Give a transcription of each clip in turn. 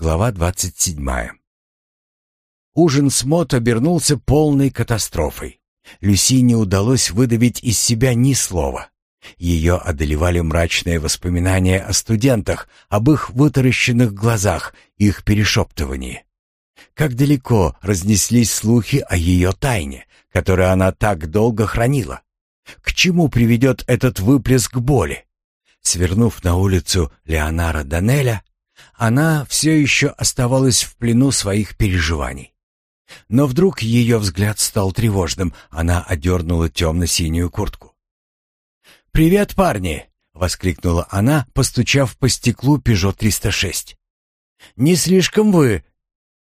Глава двадцать седьмая. Ужин с Мот обернулся полной катастрофой. Люси не удалось выдавить из себя ни слова. Ее одолевали мрачные воспоминания о студентах, об их вытаращенных глазах, их перешептывании. Как далеко разнеслись слухи о ее тайне, которую она так долго хранила. К чему приведет этот выплеск боли? Свернув на улицу Леонара Данеля, она все еще оставалась в плену своих переживаний. Но вдруг ее взгляд стал тревожным, она одернула темно-синюю куртку. «Привет, парни!» — воскликнула она, постучав по стеклу «Пежо 306». «Не слишком вы...»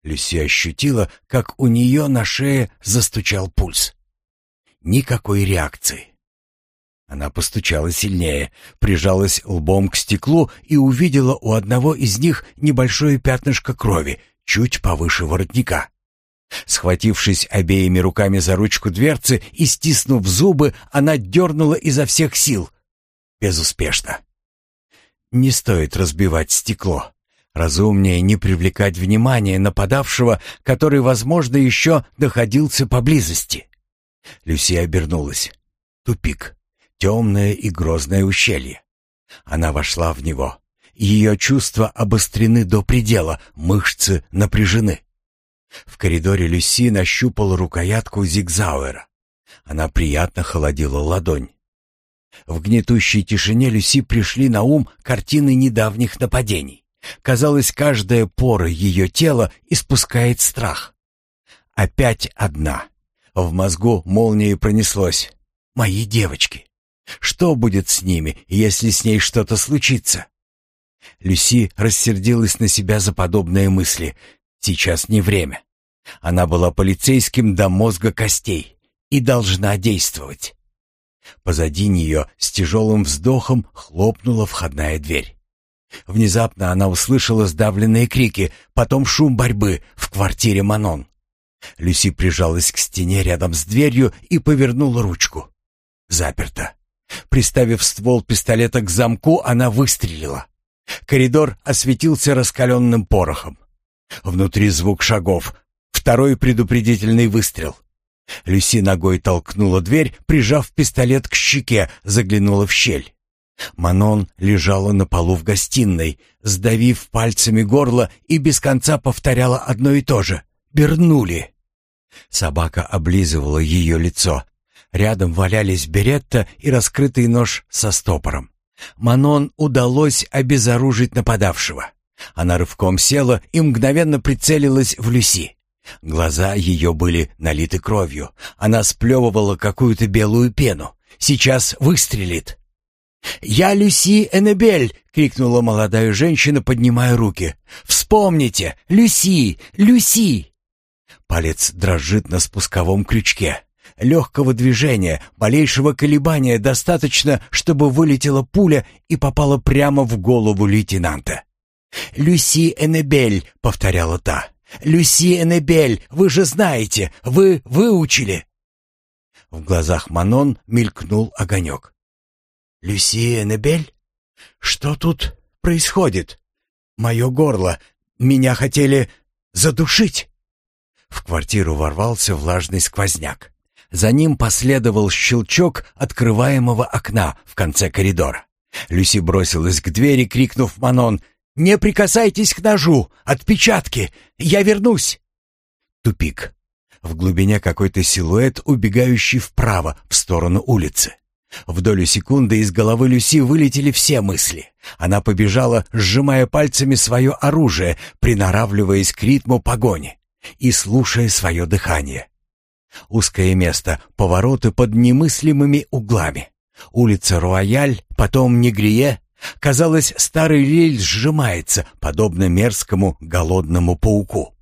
Люси ощутила, как у нее на шее застучал пульс. Никакой реакции. Она постучала сильнее, прижалась лбом к стеклу и увидела у одного из них небольшое пятнышко крови, чуть повыше воротника. Схватившись обеими руками за ручку дверцы и стиснув зубы, она дернула изо всех сил. Безуспешно. Не стоит разбивать стекло. Разумнее не привлекать внимание нападавшего, который, возможно, еще находился поблизости. Люси обернулась. Тупик. Темное и грозное ущелье. Она вошла в него. Ее чувства обострены до предела, мышцы напряжены. В коридоре Люси нащупала рукоятку Зигзауэра. Она приятно холодила ладонь. В гнетущей тишине Люси пришли на ум картины недавних нападений. Казалось, каждая пора ее тела испускает страх. Опять одна. В мозгу молнией пронеслось. «Мои девочки! Что будет с ними, если с ней что-то случится?» Люси рассердилась на себя за подобные мысли. Сейчас не время. Она была полицейским до мозга костей и должна действовать. Позади нее с тяжелым вздохом хлопнула входная дверь. Внезапно она услышала сдавленные крики, потом шум борьбы в квартире Манон. Люси прижалась к стене рядом с дверью и повернула ручку. Заперто. Приставив ствол пистолета к замку, она выстрелила. Коридор осветился раскаленным порохом. Внутри звук шагов. Второй предупредительный выстрел. Люси ногой толкнула дверь, прижав пистолет к щеке, заглянула в щель. Манон лежала на полу в гостиной, сдавив пальцами горло и без конца повторяла одно и то же. «Бернули!» Собака облизывала ее лицо. Рядом валялись беретта и раскрытый нож со стопором. Манон удалось обезоружить нападавшего. Она рывком села и мгновенно прицелилась в Люси. Глаза ее были налиты кровью. Она сплевывала какую-то белую пену. Сейчас выстрелит. «Я Люси Эннебель!» — крикнула молодая женщина, поднимая руки. «Вспомните! Люси! Люси!» Палец дрожит на спусковом крючке. Легкого движения, малейшего колебания достаточно, чтобы вылетела пуля и попала прямо в голову лейтенанта. «Люси Эннебель!» — повторяла та. «Люси Эннебель, вы же знаете, вы выучили!» В глазах Манон мелькнул огонек. «Люси Эннебель? Что тут происходит? Мое горло. Меня хотели задушить!» В квартиру ворвался влажный сквозняк. За ним последовал щелчок открываемого окна в конце коридора. Люси бросилась к двери, крикнув Манон «Не прикасайтесь к ножу! Отпечатки! Я вернусь!» Тупик. В глубине какой-то силуэт, убегающий вправо, в сторону улицы. В долю секунды из головы Люси вылетели все мысли. Она побежала, сжимая пальцами свое оружие, приноравливаясь к ритму погони и слушая свое дыхание. Узкое место, повороты под немыслимыми углами. Улица Руаяль, потом Негрие, Казалось, старый рельс сжимается, подобно мерзкому голодному пауку.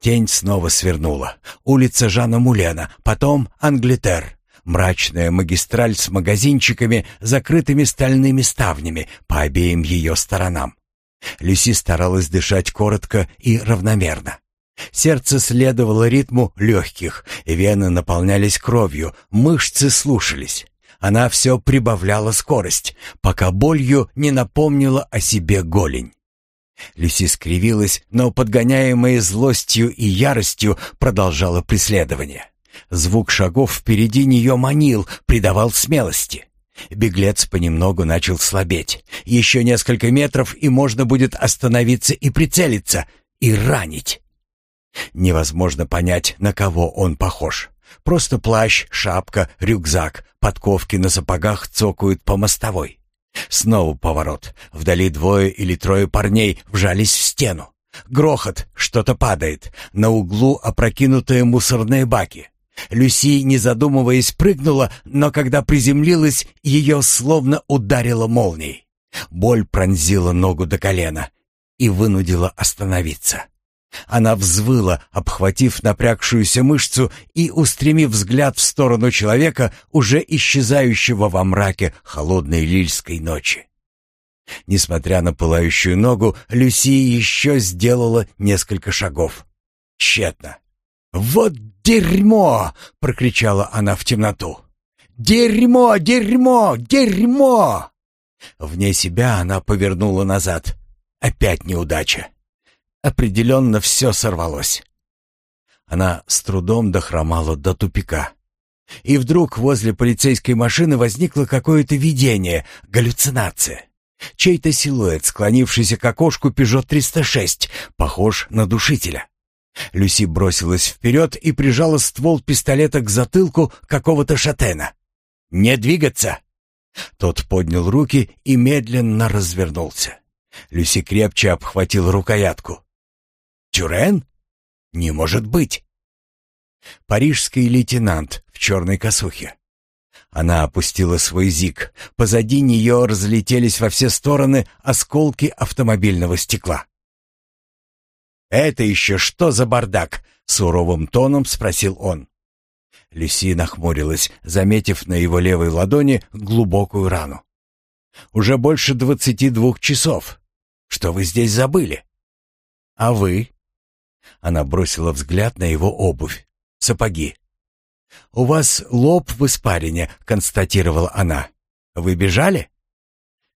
Тень снова свернула. Улица Жана Мулена, потом Англитер. Мрачная магистраль с магазинчиками, закрытыми стальными ставнями по обеим ее сторонам. Люси старалась дышать коротко и равномерно. Сердце следовало ритму легких, вены наполнялись кровью, мышцы слушались. Она все прибавляла скорость, пока болью не напомнила о себе голень. Люси скривилась, но, подгоняемая злостью и яростью, продолжала преследование. Звук шагов впереди нее манил, придавал смелости. Беглец понемногу начал слабеть. Еще несколько метров, и можно будет остановиться и прицелиться, и ранить. Невозможно понять, на кого он похож. Просто плащ, шапка, рюкзак, подковки на сапогах цокают по мостовой. Снова поворот. Вдали двое или трое парней вжались в стену. Грохот, что-то падает. На углу опрокинутые мусорные баки. Люси, не задумываясь, прыгнула, но когда приземлилась, ее словно ударило молнией. Боль пронзила ногу до колена и вынудила остановиться. Она взвыла, обхватив напрягшуюся мышцу и устремив взгляд в сторону человека, уже исчезающего во мраке холодной лильской ночи. Несмотря на пылающую ногу, Люси еще сделала несколько шагов. Тщетно. «Вот дерьмо!» — прокричала она в темноту. «Дерьмо! Дерьмо! Дерьмо!» Вне себя она повернула назад. Опять неудача. Определенно все сорвалось. Она с трудом дохромала до тупика. И вдруг возле полицейской машины возникло какое-то видение, галлюцинация. Чей-то силуэт, склонившийся к окошку «Пежо 306», похож на душителя. Люси бросилась вперед и прижала ствол пистолета к затылку какого-то шатена. «Не двигаться!» Тот поднял руки и медленно развернулся. Люси крепче обхватил рукоятку. «Тюрен? Не может быть!» Парижский лейтенант в черной косухе. Она опустила свой зиг. Позади нее разлетелись во все стороны осколки автомобильного стекла. «Это еще что за бардак?» — суровым тоном спросил он. Люси нахмурилась, заметив на его левой ладони глубокую рану. «Уже больше двадцати двух часов. Что вы здесь забыли?» «А вы?» Она бросила взгляд на его обувь, сапоги. «У вас лоб в испарине», — констатировала она. «Вы бежали?»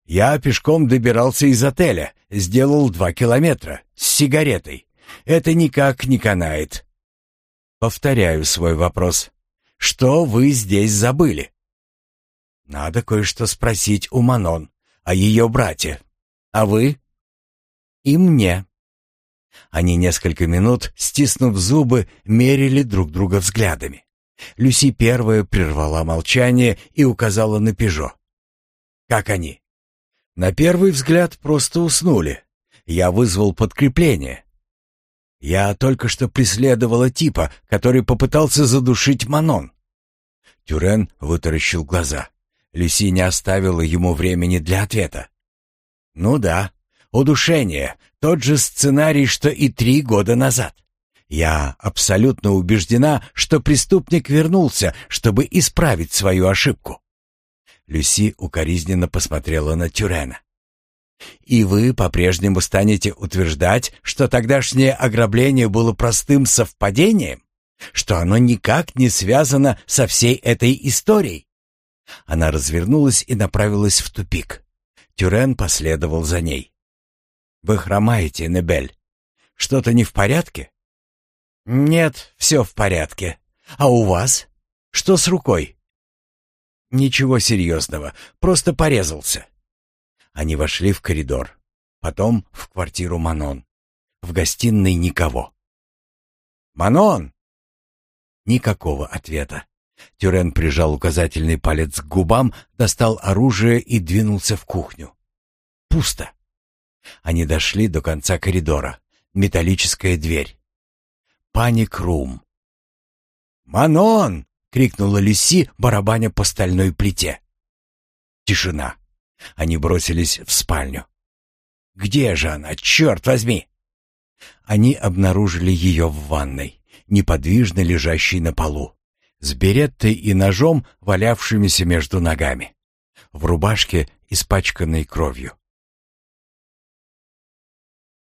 «Я пешком добирался из отеля, сделал два километра, с сигаретой. Это никак не канает». Повторяю свой вопрос. «Что вы здесь забыли?» «Надо кое-что спросить у Манон, о ее брате. А вы?» «И мне», они несколько минут, стиснув зубы, мерили друг друга взглядами. Люси первая прервала молчание и указала на Пежо. «Как они?» «На первый взгляд просто уснули. Я вызвал подкрепление. Я только что преследовала типа, который попытался задушить Манон». Тюрен вытаращил глаза. Люси не оставила ему времени для ответа. «Ну да, удушение, тот же сценарий, что и три года назад. Я абсолютно убеждена, что преступник вернулся, чтобы исправить свою ошибку. Люси укоризненно посмотрела на Тюрена. «И вы по-прежнему станете утверждать, что тогдашнее ограбление было простым совпадением? Что оно никак не связано со всей этой историей?» Она развернулась и направилась в тупик. Тюрен последовал за ней. Вы хромаете, Небель. Что-то не в порядке? Нет, все в порядке. А у вас? Что с рукой? Ничего серьезного, просто порезался. Они вошли в коридор, потом в квартиру Манон. В гостиной никого. «Манон!» Никакого ответа. Тюрен прижал указательный палец к губам, достал оружие и двинулся в кухню. Пусто. Они дошли до конца коридора. Металлическая дверь. Паник-рум. «Манон!» — крикнула Люси, барабаня по стальной плите. Тишина. Они бросились в спальню. «Где же она, черт возьми?» Они обнаружили ее в ванной, неподвижно лежащей на полу, с береттой и ножом, валявшимися между ногами, в рубашке, испачканной кровью.